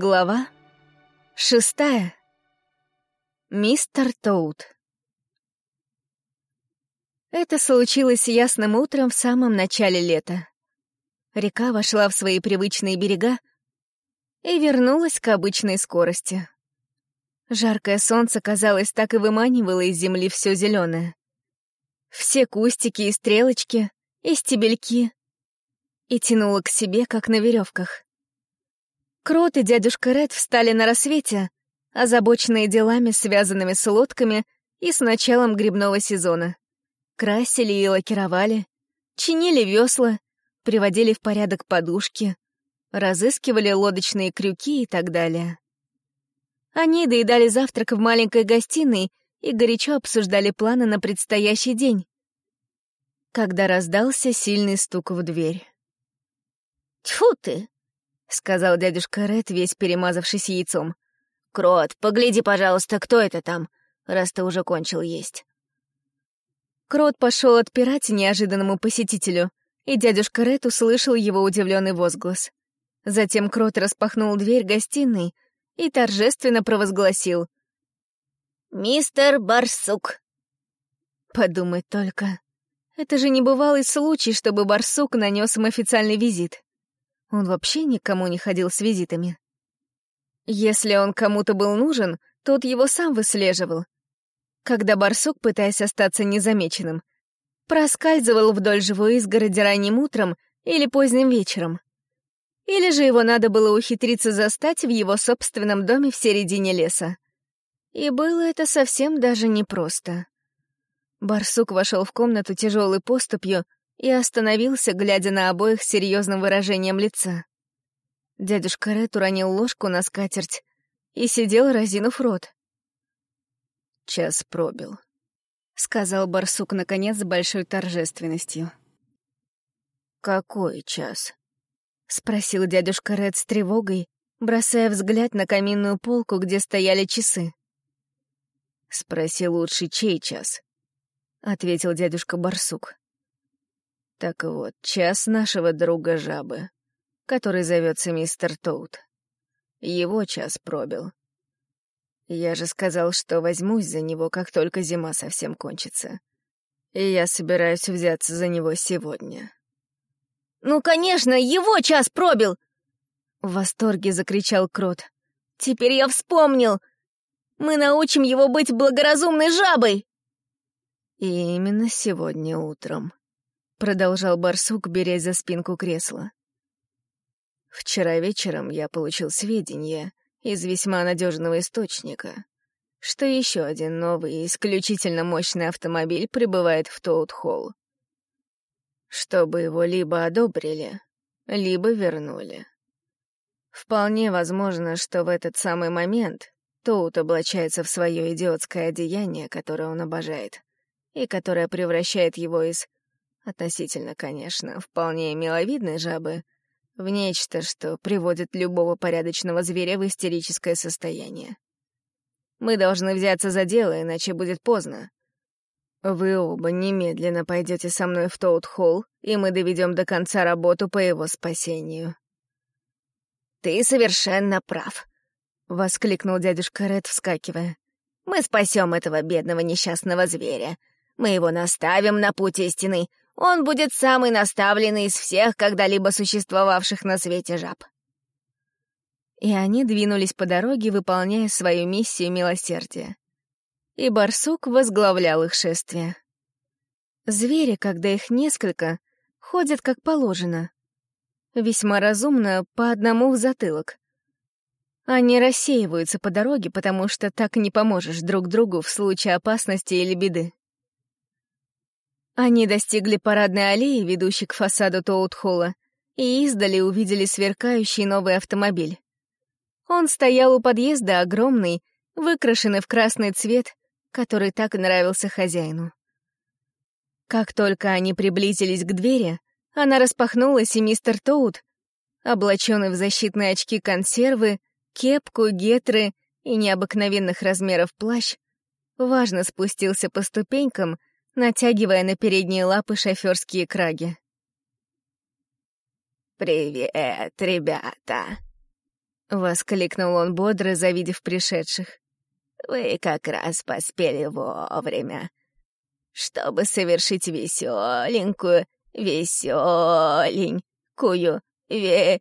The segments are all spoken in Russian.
Глава шестая. Мистер Тоут. Это случилось ясным утром в самом начале лета. Река вошла в свои привычные берега и вернулась к обычной скорости. Жаркое солнце, казалось, так и выманивало из земли все зеленое. Все кустики и стрелочки, и стебельки, и тянуло к себе, как на веревках. Крот и дядюшка Ред встали на рассвете, озабоченные делами, связанными с лодками и с началом грибного сезона. Красили и лакировали, чинили весла, приводили в порядок подушки, разыскивали лодочные крюки и так далее. Они доедали завтрак в маленькой гостиной и горячо обсуждали планы на предстоящий день, когда раздался сильный стук в дверь. «Тьфу ты!» — сказал дядюшка Ред, весь перемазавшись яйцом. «Крот, погляди, пожалуйста, кто это там, раз ты уже кончил есть». Крот пошел отпирать неожиданному посетителю, и дядюшка Ред услышал его удивленный возглас. Затем Крот распахнул дверь гостиной и торжественно провозгласил. «Мистер Барсук!» Подумать только. Это же не бывалый случай, чтобы Барсук нанес им официальный визит. Он вообще никому не ходил с визитами. Если он кому-то был нужен, тот его сам выслеживал. Когда барсук, пытаясь остаться незамеченным, проскальзывал вдоль живой изгороди ранним утром или поздним вечером. Или же его надо было ухитриться застать в его собственном доме в середине леса. И было это совсем даже непросто. Барсук вошел в комнату тяжелой поступью и остановился, глядя на обоих с серьезным выражением лица. Дядюшка Ред уронил ложку на скатерть и сидел, разинув рот. «Час пробил», — сказал барсук, наконец, с большой торжественностью. «Какой час?» — спросил дядюшка Ред с тревогой, бросая взгляд на каминную полку, где стояли часы. «Спроси лучше, чей час?» — ответил дядюшка Барсук. Так вот, час нашего друга жабы, который зовется мистер Тоут. Его час пробил. Я же сказал, что возьмусь за него, как только зима совсем кончится. И я собираюсь взяться за него сегодня. «Ну, конечно, его час пробил!» В восторге закричал Крот. «Теперь я вспомнил! Мы научим его быть благоразумной жабой!» И именно сегодня утром. — продолжал барсук, берясь за спинку кресла. «Вчера вечером я получил сведения из весьма надежного источника, что еще один новый исключительно мощный автомобиль прибывает в Тоут-Холл. Чтобы его либо одобрили, либо вернули. Вполне возможно, что в этот самый момент Тоут облачается в свое идиотское одеяние, которое он обожает, и которое превращает его из относительно, конечно, вполне миловидной жабы, в нечто, что приводит любого порядочного зверя в истерическое состояние. Мы должны взяться за дело, иначе будет поздно. Вы оба немедленно пойдете со мной в Тоут-Холл, и мы доведем до конца работу по его спасению. «Ты совершенно прав», — воскликнул дядюшка Ред, вскакивая. «Мы спасем этого бедного несчастного зверя. Мы его наставим на путь истины. Он будет самый наставленный из всех когда-либо существовавших на свете жаб. И они двинулись по дороге, выполняя свою миссию милосердия. И барсук возглавлял их шествие. Звери, когда их несколько, ходят как положено. Весьма разумно, по одному в затылок. Они рассеиваются по дороге, потому что так не поможешь друг другу в случае опасности или беды. Они достигли парадной аллеи, ведущей к фасаду Тоут-Холла, и издали увидели сверкающий новый автомобиль. Он стоял у подъезда огромный, выкрашенный в красный цвет, который так нравился хозяину. Как только они приблизились к двери, она распахнулась, и мистер Тоут, облаченный в защитные очки консервы, кепку, гетры и необыкновенных размеров плащ, важно спустился по ступенькам натягивая на передние лапы шофёрские краги. «Привет, ребята!» — воскликнул он бодро, завидев пришедших. «Вы как раз поспели вовремя, чтобы совершить веселенькую, веселенькую, ве...»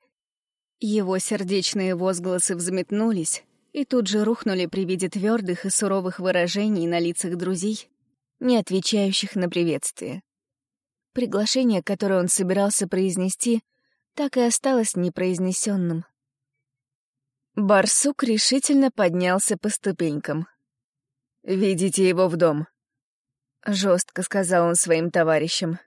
Его сердечные возгласы взметнулись и тут же рухнули при виде твердых и суровых выражений на лицах друзей, не отвечающих на приветствие. Приглашение, которое он собирался произнести, так и осталось непроизнесенным. Барсук решительно поднялся по ступенькам. «Ведите его в дом», — жестко сказал он своим товарищам.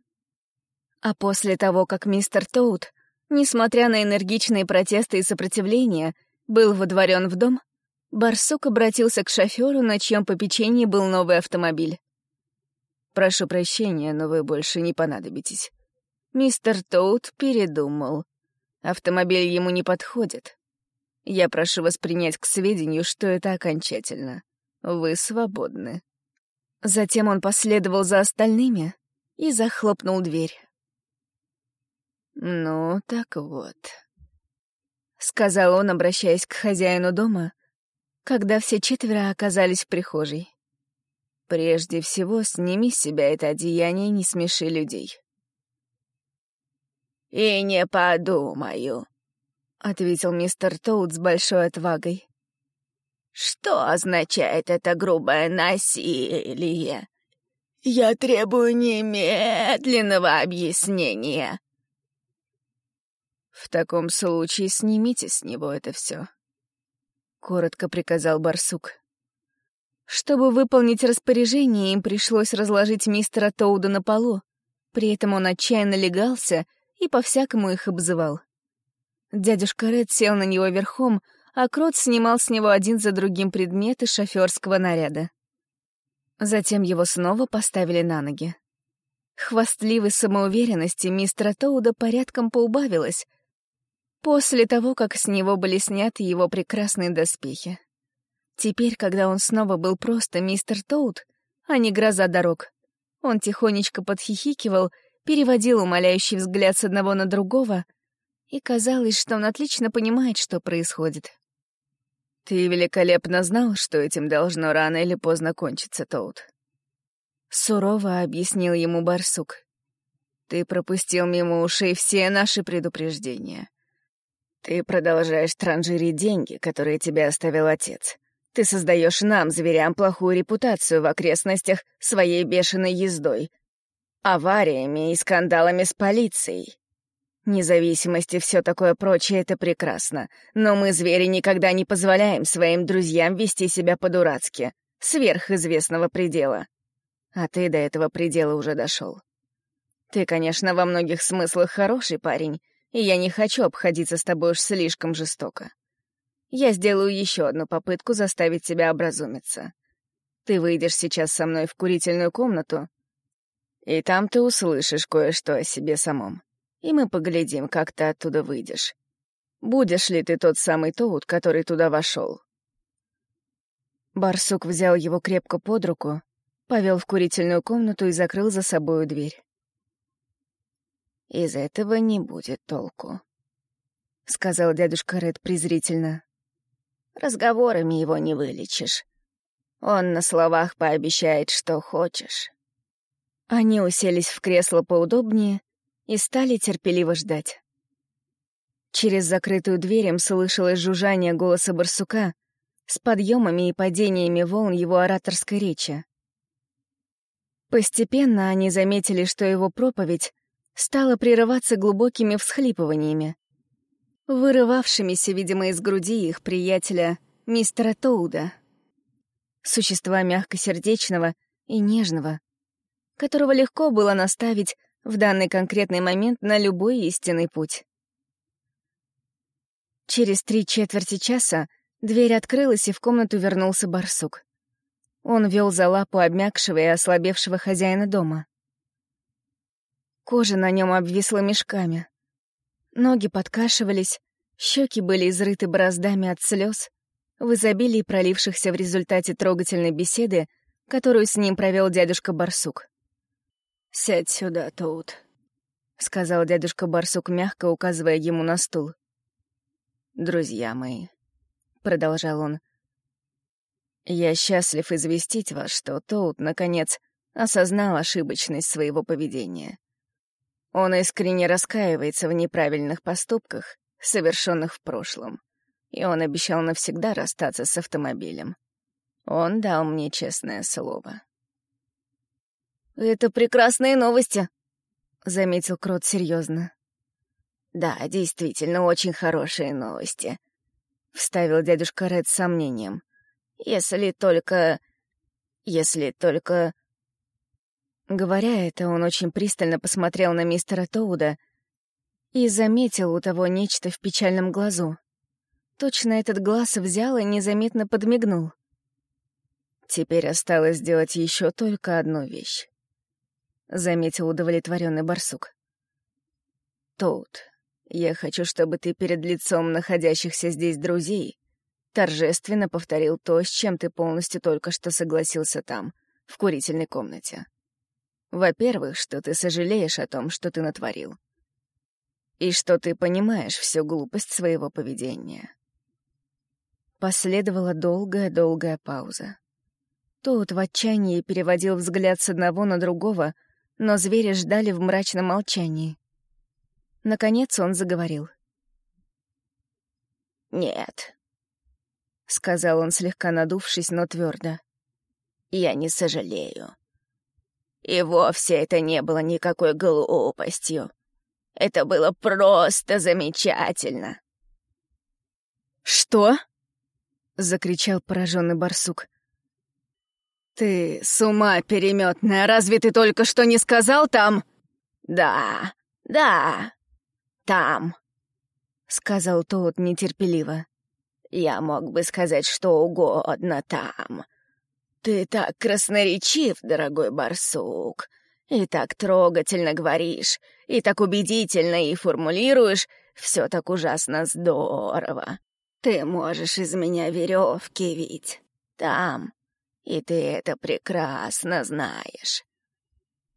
А после того, как мистер Тоут, несмотря на энергичные протесты и сопротивление, был водворен в дом, Барсук обратился к шоферу, на чьем попечении был новый автомобиль. «Прошу прощения, но вы больше не понадобитесь. Мистер Тоут передумал. Автомобиль ему не подходит. Я прошу вас принять к сведению, что это окончательно. Вы свободны». Затем он последовал за остальными и захлопнул дверь. «Ну, так вот», — сказал он, обращаясь к хозяину дома, когда все четверо оказались в прихожей. «Прежде всего, сними с себя это одеяние и не смеши людей». «И не подумаю», — ответил мистер Тоут с большой отвагой. «Что означает это грубое насилие? Я требую немедленного объяснения». «В таком случае снимите с него это все», — коротко приказал барсук. Чтобы выполнить распоряжение, им пришлось разложить мистера Тоуда на полу. При этом он отчаянно легался и по-всякому их обзывал. Дядюшка Ред сел на него верхом, а Крот снимал с него один за другим предметы шофёрского наряда. Затем его снова поставили на ноги. Хвастливой самоуверенности мистера Тоуда порядком поубавилось — После того, как с него были сняты его прекрасные доспехи. Теперь, когда он снова был просто мистер Тоут, а не гроза дорог, он тихонечко подхихикивал, переводил умоляющий взгляд с одного на другого, и казалось, что он отлично понимает, что происходит. «Ты великолепно знал, что этим должно рано или поздно кончиться, Тоут», — сурово объяснил ему барсук. «Ты пропустил мимо ушей все наши предупреждения. Ты продолжаешь транжирить деньги, которые тебе оставил отец. Ты создаешь нам, зверям, плохую репутацию в окрестностях своей бешеной ездой, авариями и скандалами с полицией. Независимость и все такое прочее — это прекрасно, но мы, звери, никогда не позволяем своим друзьям вести себя по-дурацки, сверх известного предела. А ты до этого предела уже дошел. Ты, конечно, во многих смыслах хороший парень, и я не хочу обходиться с тобой уж слишком жестоко. Я сделаю еще одну попытку заставить тебя образумиться. Ты выйдешь сейчас со мной в курительную комнату, и там ты услышишь кое-что о себе самом. И мы поглядим, как ты оттуда выйдешь. Будешь ли ты тот самый Тоут, который туда вошел? Барсук взял его крепко под руку, повел в курительную комнату и закрыл за собою дверь. «Из этого не будет толку», — сказал дядюшка Ред презрительно. «Разговорами его не вылечишь. Он на словах пообещает, что хочешь». Они уселись в кресло поудобнее и стали терпеливо ждать. Через закрытую дверь им слышалось жужжание голоса барсука с подъемами и падениями волн его ораторской речи. Постепенно они заметили, что его проповедь стала прерываться глубокими всхлипываниями, вырывавшимися, видимо, из груди их приятеля, мистера Тоуда. Существа мягкосердечного и нежного, которого легко было наставить в данный конкретный момент на любой истинный путь. Через три четверти часа дверь открылась, и в комнату вернулся барсук. Он вел за лапу обмякшего и ослабевшего хозяина дома. Кожа на нем обвисла мешками. Ноги подкашивались, щеки были изрыты бороздами от слез, в изобилии пролившихся в результате трогательной беседы, которую с ним провел дядюшка Барсук. «Сядь сюда, Тоут», — сказал дядюшка Барсук, мягко указывая ему на стул. друзья мои», — продолжал он, — «я счастлив известить вас, что Тоут, наконец, осознал ошибочность своего поведения. Он искренне раскаивается в неправильных поступках, совершенных в прошлом, и он обещал навсегда расстаться с автомобилем. Он дал мне честное слово. «Это прекрасные новости», — заметил Крот серьезно. «Да, действительно, очень хорошие новости», — вставил дядюшка Ред с сомнением. «Если только... если только...» Говоря это, он очень пристально посмотрел на мистера Тоуда и заметил у того нечто в печальном глазу. Точно этот глаз взял и незаметно подмигнул. Теперь осталось сделать еще только одну вещь. Заметил удовлетворенный барсук. Тут я хочу, чтобы ты перед лицом находящихся здесь друзей торжественно повторил то, с чем ты полностью только что согласился там, в курительной комнате. Во-первых, что ты сожалеешь о том, что ты натворил. И что ты понимаешь всю глупость своего поведения. Последовала долгая-долгая пауза. Тот в отчаянии переводил взгляд с одного на другого, но звери ждали в мрачном молчании. Наконец он заговорил. «Нет», — сказал он, слегка надувшись, но твердо. «Я не сожалею. И вовсе это не было никакой глупостью. Это было просто замечательно». «Что?» — закричал пораженный барсук. «Ты с ума переметная, разве ты только что не сказал там?» «Да, да, там», — сказал тот нетерпеливо. «Я мог бы сказать что угодно там. Ты так красноречив, дорогой барсук, и так трогательно говоришь, и так убедительно и формулируешь, все так ужасно здорово. Ты можешь из меня веревки вить. Там, и ты это прекрасно знаешь.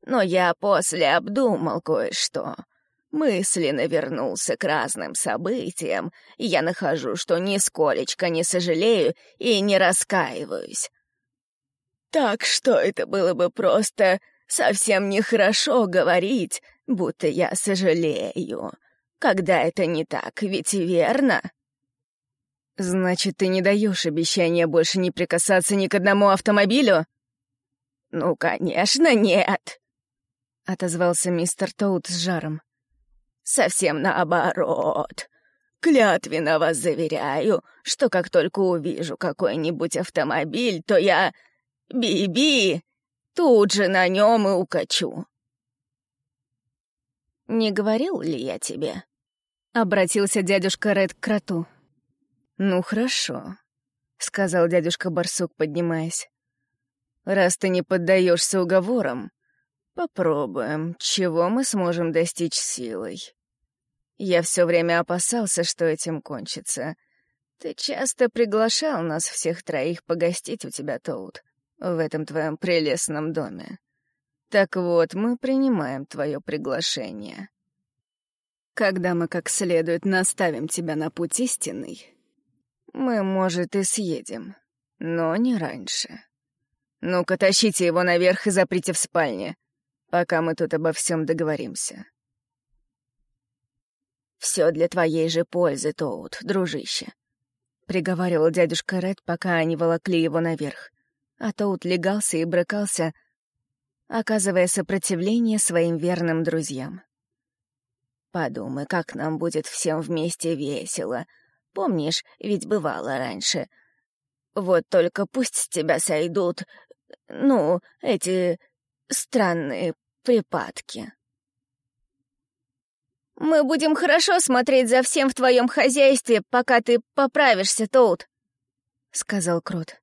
Но я после обдумал кое-что. Мысленно вернулся к разным событиям, и я нахожу, что нисколечко не сожалею и не раскаиваюсь. Так что это было бы просто совсем нехорошо говорить, будто я сожалею, когда это не так, ведь верно? «Значит, ты не даешь обещания больше не прикасаться ни к одному автомобилю?» «Ну, конечно, нет», — отозвался мистер Тоут с жаром. «Совсем наоборот. Клятвенно вас заверяю, что как только увижу какой-нибудь автомобиль, то я... Би-би! Тут же на нем и укачу». «Не говорил ли я тебе?» — обратился дядюшка Ред к кроту. «Ну, хорошо», — сказал дядюшка Барсук, поднимаясь. «Раз ты не поддаешься уговорам, попробуем, чего мы сможем достичь силой. Я все время опасался, что этим кончится. Ты часто приглашал нас всех троих погостить у тебя, Тоут, в этом твоем прелестном доме. Так вот, мы принимаем твое приглашение. Когда мы как следует наставим тебя на путь истинный, мы, может, и съедем, но не раньше. Ну-ка, тащите его наверх и заприте в спальне, пока мы тут обо всем договоримся. «Все для твоей же пользы, Тоут, дружище», — приговаривал дядюшка Ред, пока они волокли его наверх. А Тоут легался и брыкался, оказывая сопротивление своим верным друзьям. «Подумай, как нам будет всем вместе весело», Помнишь, ведь бывало раньше. Вот только пусть с тебя сойдут, ну, эти странные припадки. «Мы будем хорошо смотреть за всем в твоем хозяйстве, пока ты поправишься, Тоут», — сказал Крот.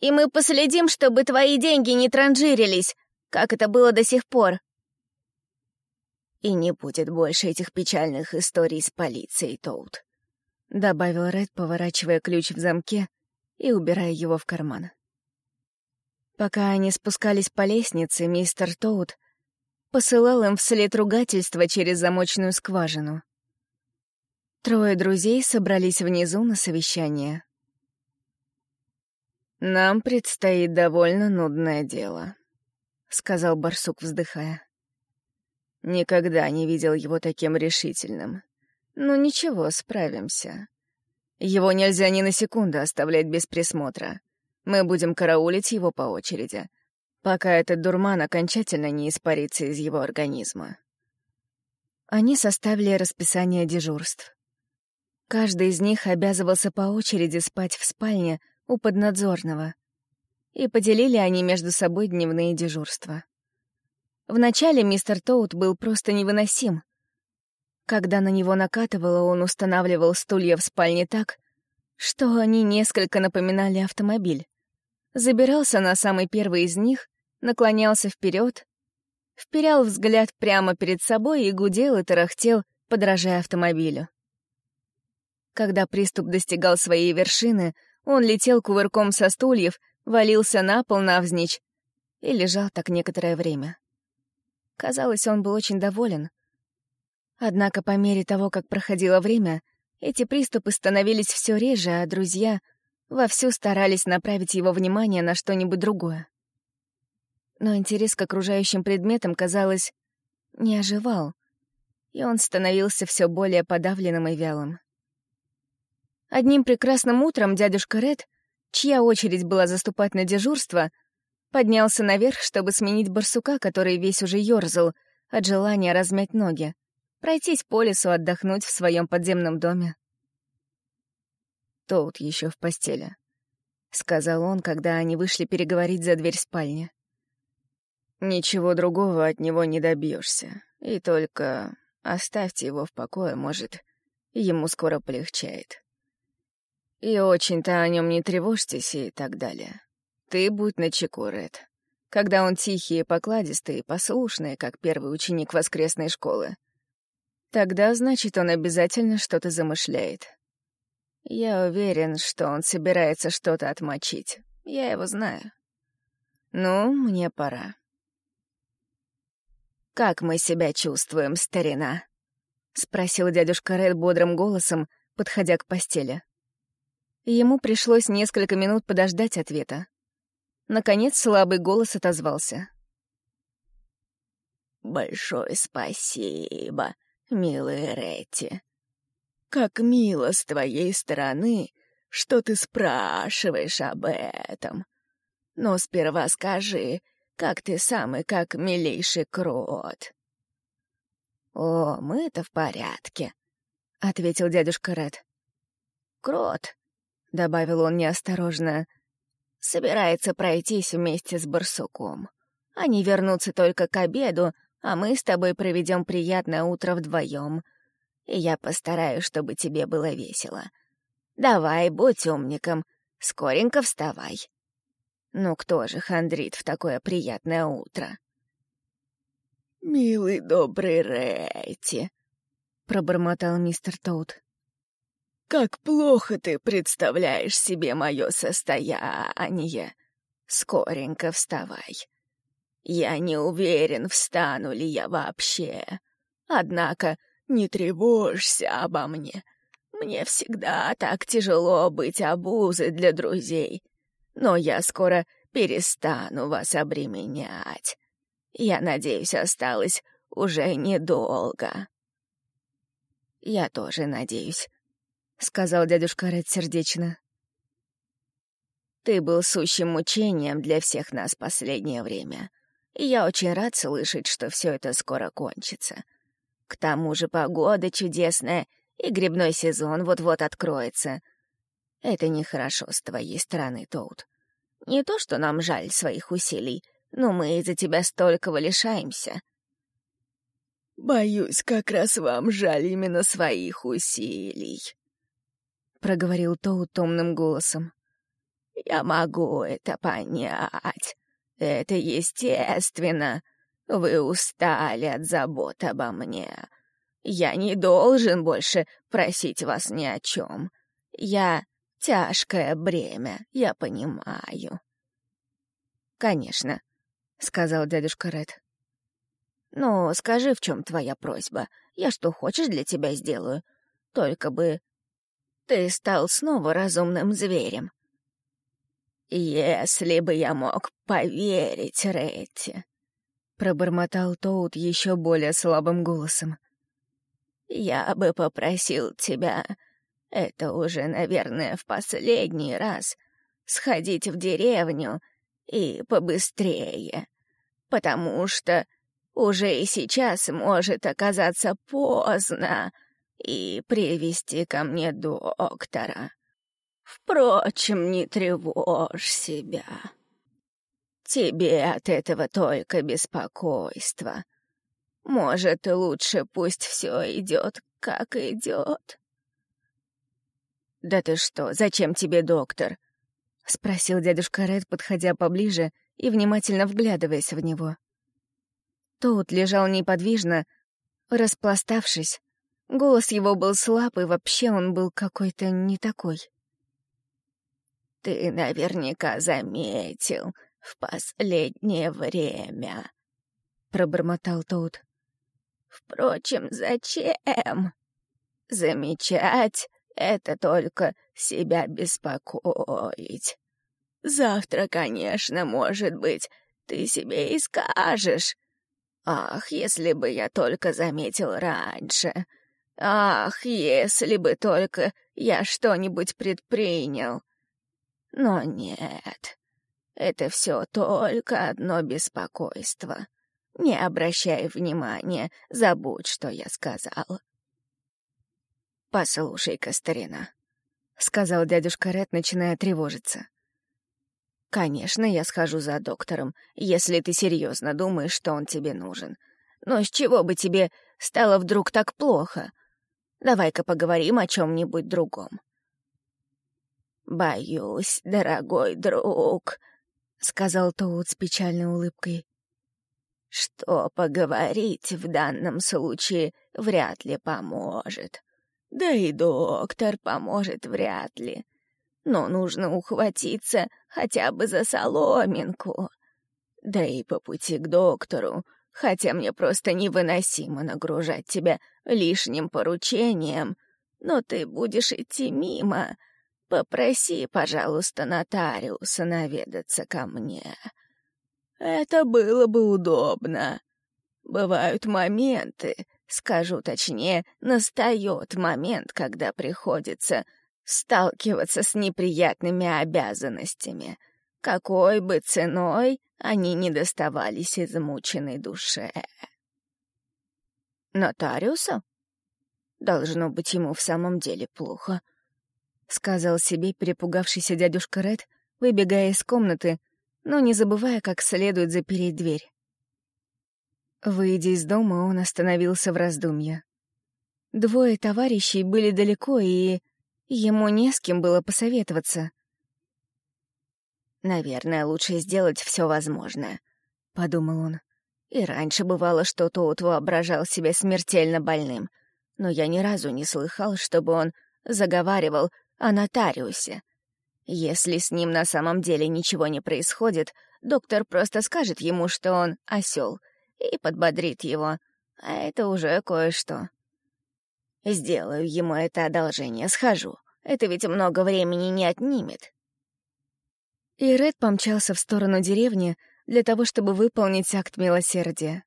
«И мы последим, чтобы твои деньги не транжирились, как это было до сих пор. И не будет больше этих печальных историй с полицией, Тоут. — добавил Ред, поворачивая ключ в замке и убирая его в карман. Пока они спускались по лестнице, мистер Тоут посылал им вслед ругательства через замочную скважину. Трое друзей собрались внизу на совещание. «Нам предстоит довольно нудное дело», — сказал барсук, вздыхая. Никогда не видел его таким решительным. Ну ничего, справимся. Его нельзя ни на секунду оставлять без присмотра. Мы будем караулить его по очереди, пока этот дурман окончательно не испарится из его организма. Они составили расписание дежурств. Каждый из них обязывался по очереди спать в спальне у поднадзорного. И поделили они между собой дневные дежурства. Вначале мистер Тоут был просто невыносим. Когда на него накатывало, он устанавливал стулья в спальне так, что они несколько напоминали автомобиль. Забирался на самый первый из них, наклонялся вперед, вперял взгляд прямо перед собой и гудел и тарахтел, подражая автомобилю. Когда приступ достигал своей вершины, он летел кувырком со стульев, валился на пол навзничь и лежал так некоторое время. Казалось, он был очень доволен. Однако по мере того, как проходило время, эти приступы становились все реже, а друзья вовсю старались направить его внимание на что-нибудь другое. Но интерес к окружающим предметам, казалось, не оживал, и он становился все более подавленным и вялым. Одним прекрасным утром дядюшка Ред, чья очередь была заступать на дежурство, поднялся наверх, чтобы сменить барсука, который весь уже ёрзал от желания размять ноги, пройтись по лесу, отдохнуть в своем подземном доме. «Тоут еще в постели», — сказал он, когда они вышли переговорить за дверь спальни. «Ничего другого от него не добьешься, и только оставьте его в покое, может, ему скоро полегчает». И очень-то о нем не тревожьтесь и так далее. Ты будь начеку, Ред. Когда он тихий и покладистый, послушный, как первый ученик воскресной школы, тогда, значит, он обязательно что-то замышляет. Я уверен, что он собирается что-то отмочить. Я его знаю. Ну, мне пора. «Как мы себя чувствуем, старина?» — спросил дядюшка Ред бодрым голосом, подходя к постели и ему пришлось несколько минут подождать ответа. Наконец слабый голос отозвался. «Большое спасибо, милый Ретти. Как мило с твоей стороны, что ты спрашиваешь об этом. Но сперва скажи, как ты сам и как милейший крот». «О, мы-то в порядке», — ответил дядюшка Ред. «Крот — добавил он неосторожно, — «собирается пройтись вместе с барсуком. Они вернутся только к обеду, а мы с тобой проведем приятное утро вдвоем. И я постараюсь, чтобы тебе было весело. Давай, будь умником, скоренько вставай. Ну кто же хандрит в такое приятное утро?» «Милый добрый Рэйти», — пробормотал мистер Тоут. Как плохо ты представляешь себе мое состояние. Скоренько вставай. Я не уверен, встану ли я вообще. Однако не тревожься обо мне. Мне всегда так тяжело быть обузой для друзей. Но я скоро перестану вас обременять. Я надеюсь, осталось уже недолго. Я тоже надеюсь, — сказал дядюшка Ред сердечно. «Ты был сущим мучением для всех нас последнее время, и я очень рад слышать, что все это скоро кончится. К тому же погода чудесная, и грибной сезон вот-вот откроется. Это нехорошо с твоей стороны, Тоут. Не то, что нам жаль своих усилий, но мы из-за тебя столького лишаемся». «Боюсь, как раз вам жаль именно своих усилий», — проговорил Тоу томным голосом. «Я могу это понять. Это естественно. Вы устали от забот обо мне. Я не должен больше просить вас ни о чем. Я тяжкое бремя, я понимаю». «Конечно», — сказал дядюшка Ред. «Ну, скажи, в чем твоя просьба? Я что хочешь для тебя сделаю. Только бы ты стал снова разумным зверем. «Если бы я мог поверить Ретти», — пробормотал Тоут еще более слабым голосом. «Я бы попросил тебя, это уже, наверное, в последний раз, сходить в деревню и побыстрее, потому что уже и сейчас может оказаться поздно и привести ко мне доктора». Впрочем, не тревожь себя. Тебе от этого только беспокойство. Может, лучше пусть все идет, как идет. «Да ты что, зачем тебе доктор?» — спросил дядюшка Ред, подходя поближе и внимательно вглядываясь в него. Тот лежал неподвижно, распластавшись. Голос его был слаб, и вообще он был какой-то не такой. Ты наверняка заметил в последнее время, — пробормотал тот. Впрочем, зачем? Замечать — это только себя беспокоить. Завтра, конечно, может быть, ты себе и скажешь. Ах, если бы я только заметил раньше. Ах, если бы только я что-нибудь предпринял. Но нет, это все только одно беспокойство. Не обращай внимания, забудь, что я сказал. «Послушай-ка, старина», — сказал дядюшка Ред, начиная тревожиться. «Конечно, я схожу за доктором, если ты серьезно думаешь, что он тебе нужен. Но с чего бы тебе стало вдруг так плохо? Давай-ка поговорим о чем-нибудь другом. «Боюсь, дорогой друг», — сказал Тоут с печальной улыбкой, «что поговорить в данном случае вряд ли поможет. Да и доктор поможет вряд ли. Но нужно ухватиться хотя бы за соломинку. Да и по пути к доктору, хотя мне просто невыносимо нагружать тебя лишним поручением, но ты будешь идти мимо, Попроси, пожалуйста, нотариуса наведаться ко мне. Это было бы удобно. Бывают моменты, скажу точнее, настает момент, когда приходится сталкиваться с неприятными обязанностями, какой бы ценой они не доставались измученной душе. Нотариуса? Должно быть ему в самом деле плохо —— сказал себе перепугавшийся дядюшка Ред, выбегая из комнаты, но не забывая как следует запереть дверь. Выйдя из дома, он остановился в раздумье. Двое товарищей были далеко, и ему не с кем было посоветоваться. «Наверное, лучше сделать все возможное», — подумал он. И раньше бывало, что тот воображал себя смертельно больным, но я ни разу не слыхал, чтобы он заговаривал о нотариусе. Если с ним на самом деле ничего не происходит, доктор просто скажет ему, что он осел, и подбодрит его, а это уже кое-что. Сделаю ему это одолжение, схожу. Это ведь много времени не отнимет. И Ред помчался в сторону деревни для того, чтобы выполнить акт милосердия.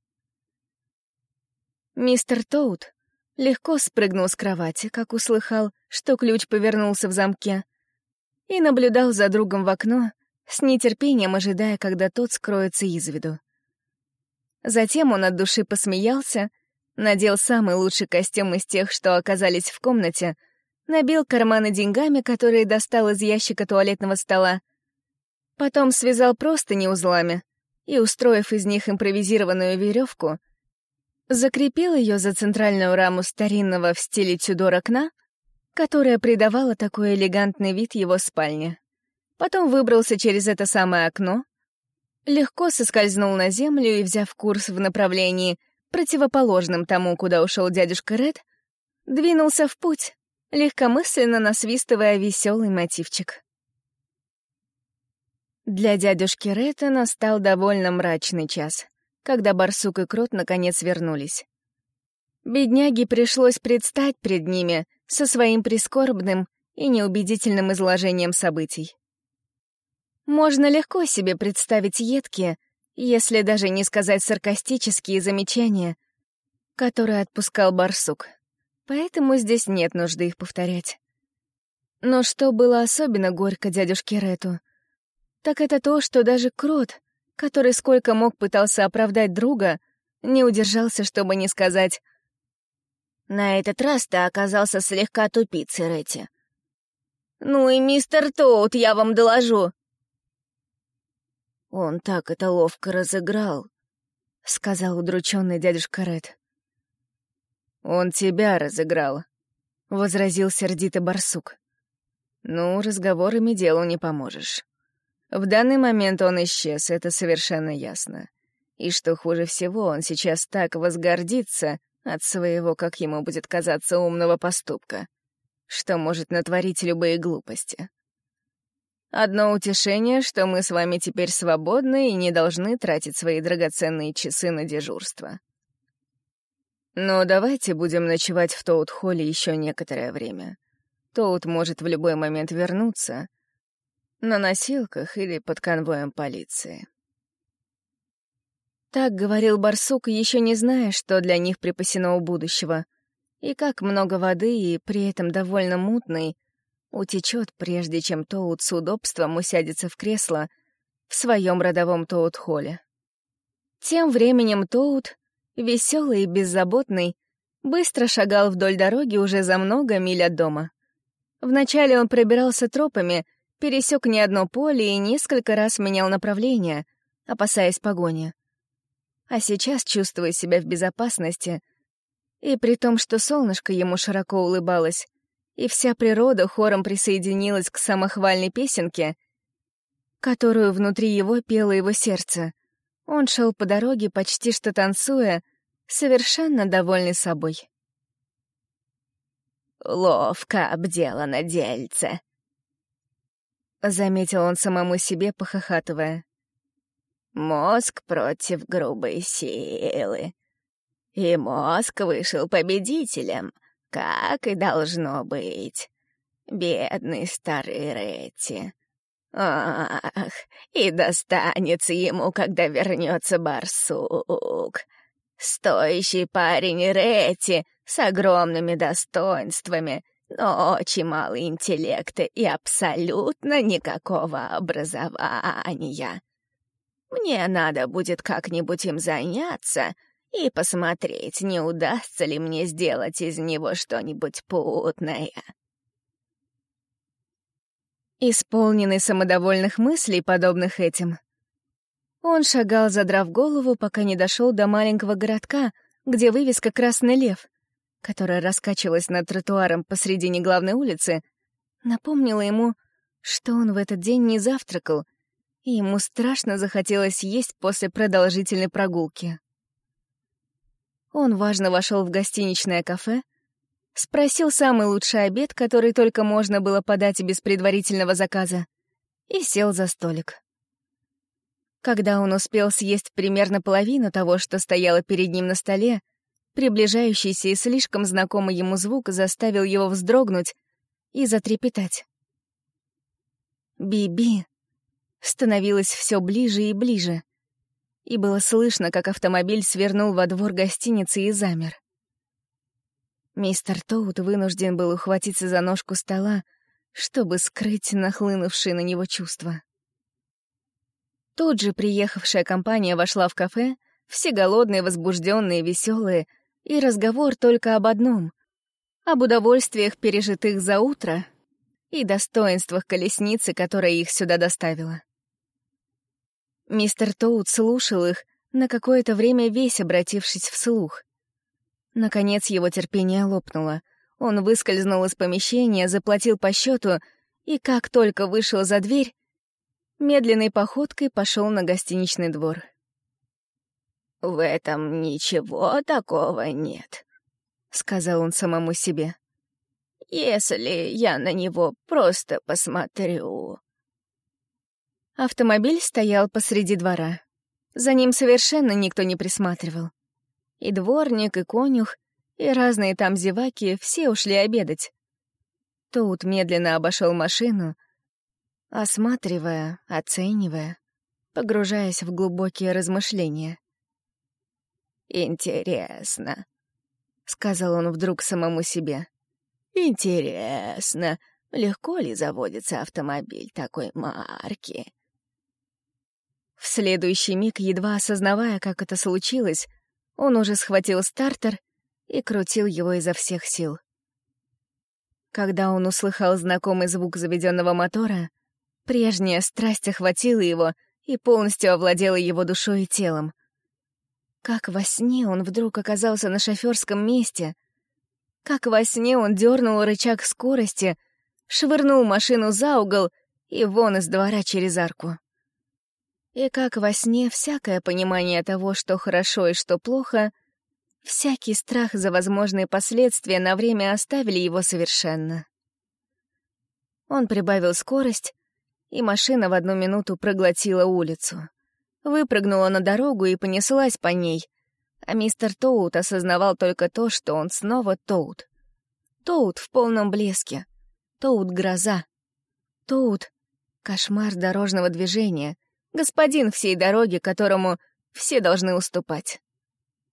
Мистер Тоут легко спрыгнул с кровати, как услыхал, что ключ повернулся в замке, и наблюдал за другом в окно, с нетерпением ожидая, когда тот скроется из виду. Затем он от души посмеялся, надел самый лучший костюм из тех, что оказались в комнате, набил карманы деньгами, которые достал из ящика туалетного стола, потом связал простыни узлами и, устроив из них импровизированную веревку, закрепил ее за центральную раму старинного в стиле Тюдор окна, которая придавала такой элегантный вид его спальне. Потом выбрался через это самое окно, легко соскользнул на землю и, взяв курс в направлении, противоположном тому, куда ушел дядюшка Ред, двинулся в путь, легкомысленно насвистывая веселый мотивчик. Для дядюшки Ретта настал довольно мрачный час — когда барсук и крот наконец вернулись. Бедняге пришлось предстать пред ними со своим прискорбным и неубедительным изложением событий. Можно легко себе представить едкие, если даже не сказать саркастические замечания, которые отпускал барсук. Поэтому здесь нет нужды их повторять. Но что было особенно горько дядюшке Рету, так это то, что даже Крот, который сколько мог пытался оправдать друга, не удержался, чтобы не сказать «На этот раз ты оказался слегка тупицей, Ретти». «Ну и мистер Тоут, я вам доложу!» «Он так это ловко разыграл», — сказал удрученный дядюшка Ред. «Он тебя разыграл», — возразил сердито барсук. «Ну, разговорами делу не поможешь. В данный момент он исчез, это совершенно ясно. И что хуже всего, он сейчас так возгордится от своего, как ему будет казаться, умного поступка, что может натворить любые глупости. Одно утешение, что мы с вами теперь свободны и не должны тратить свои драгоценные часы на дежурство. Но давайте будем ночевать в Тоут-холле еще некоторое время. Тоут может в любой момент вернуться на носилках или под конвоем полиции. Так говорил барсук, еще не зная, что для них припасено у будущего, и как много воды, и при этом довольно мутной, утечет, прежде чем Тоут с удобством усядется в кресло в своем родовом Тоут-холле. Тем временем Тоут, веселый и беззаботный, быстро шагал вдоль дороги уже за много миль от дома. Вначале он пробирался тропами, пересек не одно поле и несколько раз менял направление, опасаясь погони. А сейчас, чувствуя себя в безопасности, и при том, что солнышко ему широко улыбалось, и вся природа хором присоединилась к самохвальной песенке, которую внутри его пело его сердце. Он шел по дороге, почти что танцуя, совершенно довольный собой. «Ловко обделано дельце», — заметил он самому себе, похохатывая. «Мозг против грубой силы. И мозг вышел победителем — как и должно быть. Бедный старый Ретти. Ах, и достанется ему, когда вернется барсук. Стоящий парень Ретти с огромными достоинствами, но очень мало интеллекта и абсолютно никакого образования. Мне надо будет как-нибудь им заняться — и посмотреть, не удастся ли мне сделать из него что-нибудь путное. Исполненный самодовольных мыслей, подобных этим, он шагал, задрав голову, пока не дошел до маленького городка, где вывеска «Красный лев», которая раскачивалась над тротуаром посредине главной улицы, напомнила ему, что он в этот день не завтракал, и ему страшно захотелось есть после продолжительной прогулки. Он важно вошел в гостиничное кафе, спросил самый лучший обед, который только можно было подать без предварительного заказа, и сел за столик. Когда он успел съесть примерно половину того, что стояло перед ним на столе, приближающийся и слишком знакомый ему звук заставил его вздрогнуть и затрепетать. Биби становилась все ближе и ближе и было слышно, как автомобиль свернул во двор гостиницы и замер. Мистер Тоут вынужден был ухватиться за ножку стола, чтобы скрыть нахлынувшие на него чувства. Тут же приехавшая компания вошла в кафе, все голодные, возбужденные, веселые, и разговор только об одном — об удовольствиях, пережитых за утро, и достоинствах колесницы, которая их сюда доставила. Мистер Тоут слушал их, на какое-то время весь обратившись вслух. Наконец его терпение лопнуло. Он выскользнул из помещения, заплатил по счету и, как только вышел за дверь, медленной походкой пошел на гостиничный двор. «В этом ничего такого нет», — сказал он самому себе. «Если я на него просто посмотрю...» Автомобиль стоял посреди двора. За ним совершенно никто не присматривал. И дворник, и конюх, и разные там зеваки все ушли обедать, Тоут медленно обошел машину, осматривая, оценивая, погружаясь в глубокие размышления. «Интересно», — сказал он вдруг самому себе. «Интересно, легко ли заводится автомобиль такой марки?» В следующий миг, едва осознавая, как это случилось, он уже схватил стартер и крутил его изо всех сил. Когда он услыхал знакомый звук заведенного мотора, прежняя страсть охватила его и полностью овладела его душой и телом. Как во сне он вдруг оказался на шофёрском месте. Как во сне он дернул рычаг скорости, швырнул машину за угол и вон из двора через арку. И как во сне всякое понимание того, что хорошо и что плохо, всякий страх за возможные последствия на время оставили его совершенно. Он прибавил скорость, и машина в одну минуту проглотила улицу. Выпрыгнула на дорогу и понеслась по ней, а мистер Тоут осознавал только то, что он снова Тоут. Тоут в полном блеске. Тоут — гроза. Тоут — кошмар дорожного движения — господин всей дороги, которому все должны уступать.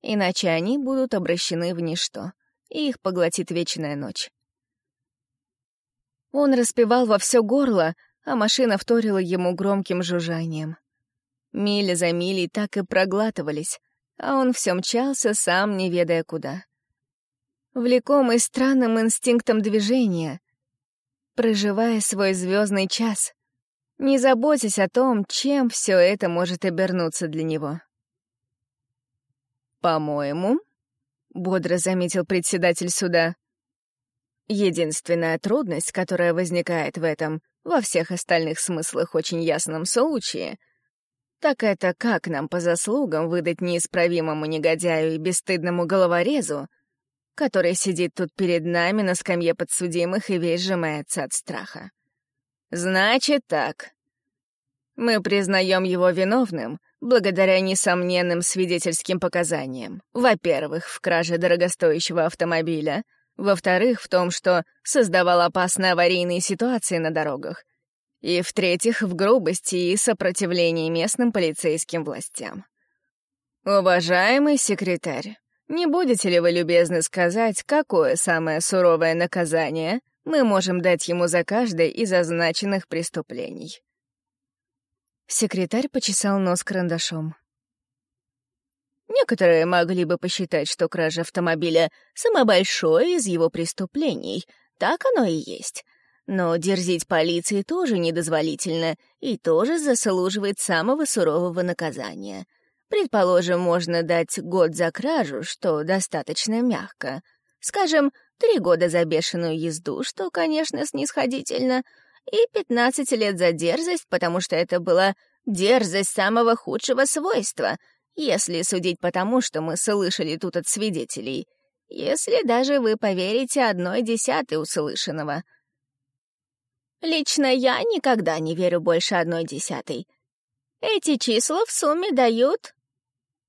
Иначе они будут обращены в ничто, и их поглотит вечная ночь. Он распевал во все горло, а машина вторила ему громким жужжанием. Мили за милей так и проглатывались, а он все мчался, сам не ведая куда. Влекомый странным инстинктом движения, проживая свой звездный час, не заботясь о том, чем все это может обернуться для него. «По-моему», — бодро заметил председатель суда, «единственная трудность, которая возникает в этом, во всех остальных смыслах очень ясном случае, так это как нам по заслугам выдать неисправимому негодяю и бесстыдному головорезу, который сидит тут перед нами на скамье подсудимых и весь сжимается от страха. Значит так. Мы признаем его виновным благодаря несомненным свидетельским показаниям. Во-первых, в краже дорогостоящего автомобиля. Во-вторых, в том, что создавал опасные аварийные ситуации на дорогах. И, в-третьих, в грубости и сопротивлении местным полицейским властям. Уважаемый секретарь, не будете ли вы любезны сказать, какое самое суровое наказание мы можем дать ему за каждое из означенных преступлений. Секретарь почесал нос карандашом. Некоторые могли бы посчитать, что кража автомобиля — самое большое из его преступлений. Так оно и есть. Но дерзить полиции тоже недозволительно и тоже заслуживает самого сурового наказания. Предположим, можно дать год за кражу, что достаточно мягко. Скажем, три года за бешеную езду, что, конечно, снисходительно, и 15 лет за дерзость, потому что это была дерзость самого худшего свойства, если судить по тому, что мы слышали тут от свидетелей, если даже вы поверите одной десятой услышанного. Лично я никогда не верю больше одной десятой. Эти числа в сумме дают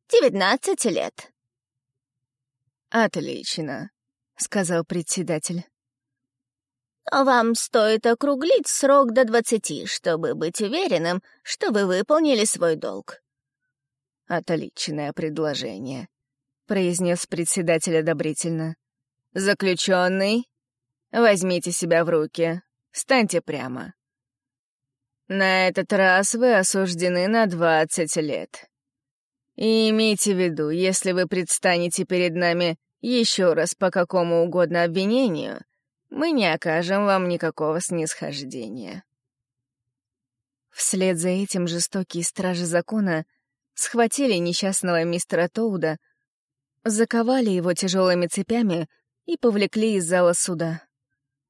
19 лет. «Отлично», — сказал председатель. «Вам стоит округлить срок до двадцати, чтобы быть уверенным, что вы выполнили свой долг». «Отличное предложение», — произнес председатель одобрительно. «Заключенный, возьмите себя в руки, станьте прямо. На этот раз вы осуждены на двадцать лет. И имейте в виду, если вы предстанете перед нами еще раз по какому угодно обвинению, мы не окажем вам никакого снисхождения». Вслед за этим жестокие стражи закона схватили несчастного мистера Тоуда, заковали его тяжелыми цепями и повлекли из зала суда.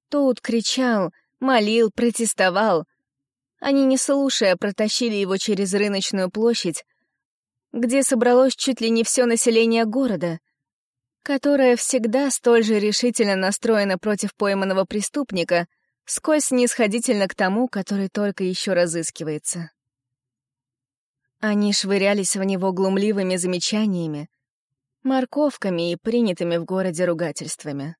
Тоуд кричал, молил, протестовал. Они, не слушая, протащили его через рыночную площадь, где собралось чуть ли не все население города, которая всегда столь же решительно настроена против пойманного преступника, сколь снисходительно к тому, который только еще разыскивается. Они швырялись в него глумливыми замечаниями, морковками и принятыми в городе ругательствами.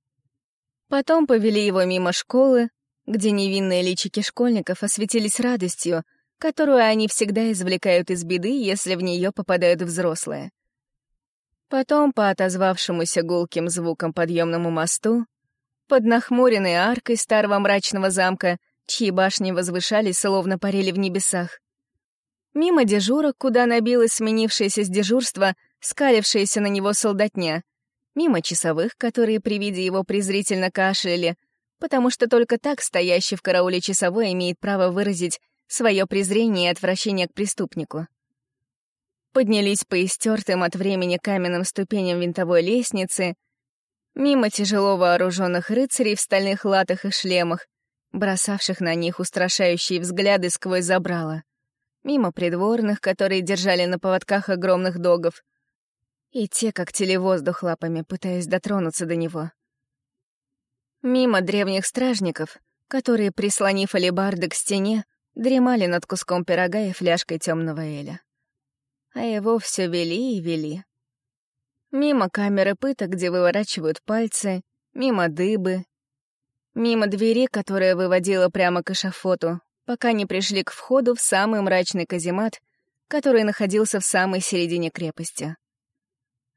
Потом повели его мимо школы, где невинные личики школьников осветились радостью, которую они всегда извлекают из беды, если в нее попадают взрослые. Потом по отозвавшемуся гулким звукам подъемному мосту, под нахмуренной аркой старого мрачного замка, чьи башни возвышались, словно парили в небесах. Мимо дежурок, куда набилась сменившаяся с дежурства, скалившаяся на него солдатня. Мимо часовых, которые при виде его презрительно кашляли, потому что только так стоящий в карауле часовой имеет право выразить свое презрение и отвращение к преступнику. Поднялись по истертым от времени каменным ступеням винтовой лестницы, мимо тяжело вооруженных рыцарей в стальных латах и шлемах, бросавших на них устрашающие взгляды сквозь забрала, мимо придворных, которые держали на поводках огромных догов, и те когтили воздух лапами, пытаясь дотронуться до него. Мимо древних стражников, которые, прислонив алебарды к стене, дремали над куском пирога и фляжкой темного эля. А его все вели и вели. Мимо камеры пыток, где выворачивают пальцы, мимо дыбы, мимо двери, которая выводила прямо к эшафоту, пока не пришли к входу в самый мрачный каземат, который находился в самой середине крепости.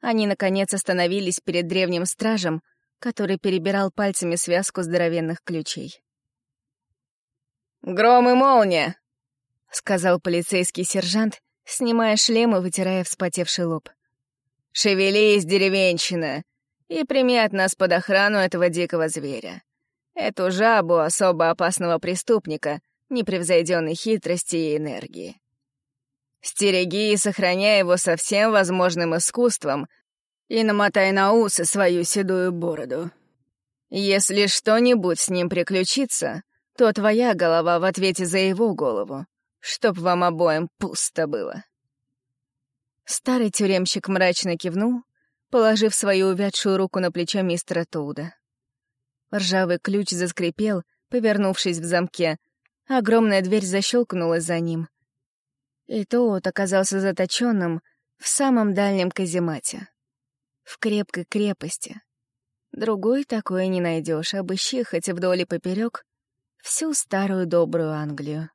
Они, наконец, остановились перед древним стражем, который перебирал пальцами связку здоровенных ключей. «Гром и молния!» — сказал полицейский сержант, снимая шлем и вытирая вспотевший лоб. «Шевелись, деревенщина, и прими от нас под охрану этого дикого зверя. Эту жабу особо опасного преступника, непревзойденной хитрости и энергии. Стереги и сохраняй его со всем возможным искусством и намотай на усы свою седую бороду. Если что-нибудь с ним приключится, то твоя голова в ответе за его голову, чтоб вам обоим пусто было. Старый тюремщик мрачно кивнул, положив свою увядшую руку на плечо мистера Тоуда. Ржавый ключ заскрипел, повернувшись в замке. Огромная дверь защелкнулась за ним. И Тоут оказался заточенным в самом дальнем каземате. В крепкой крепости. Другой такой не найдешь, обыщи хоть вдоль и поперек, всю старую добрую Англию.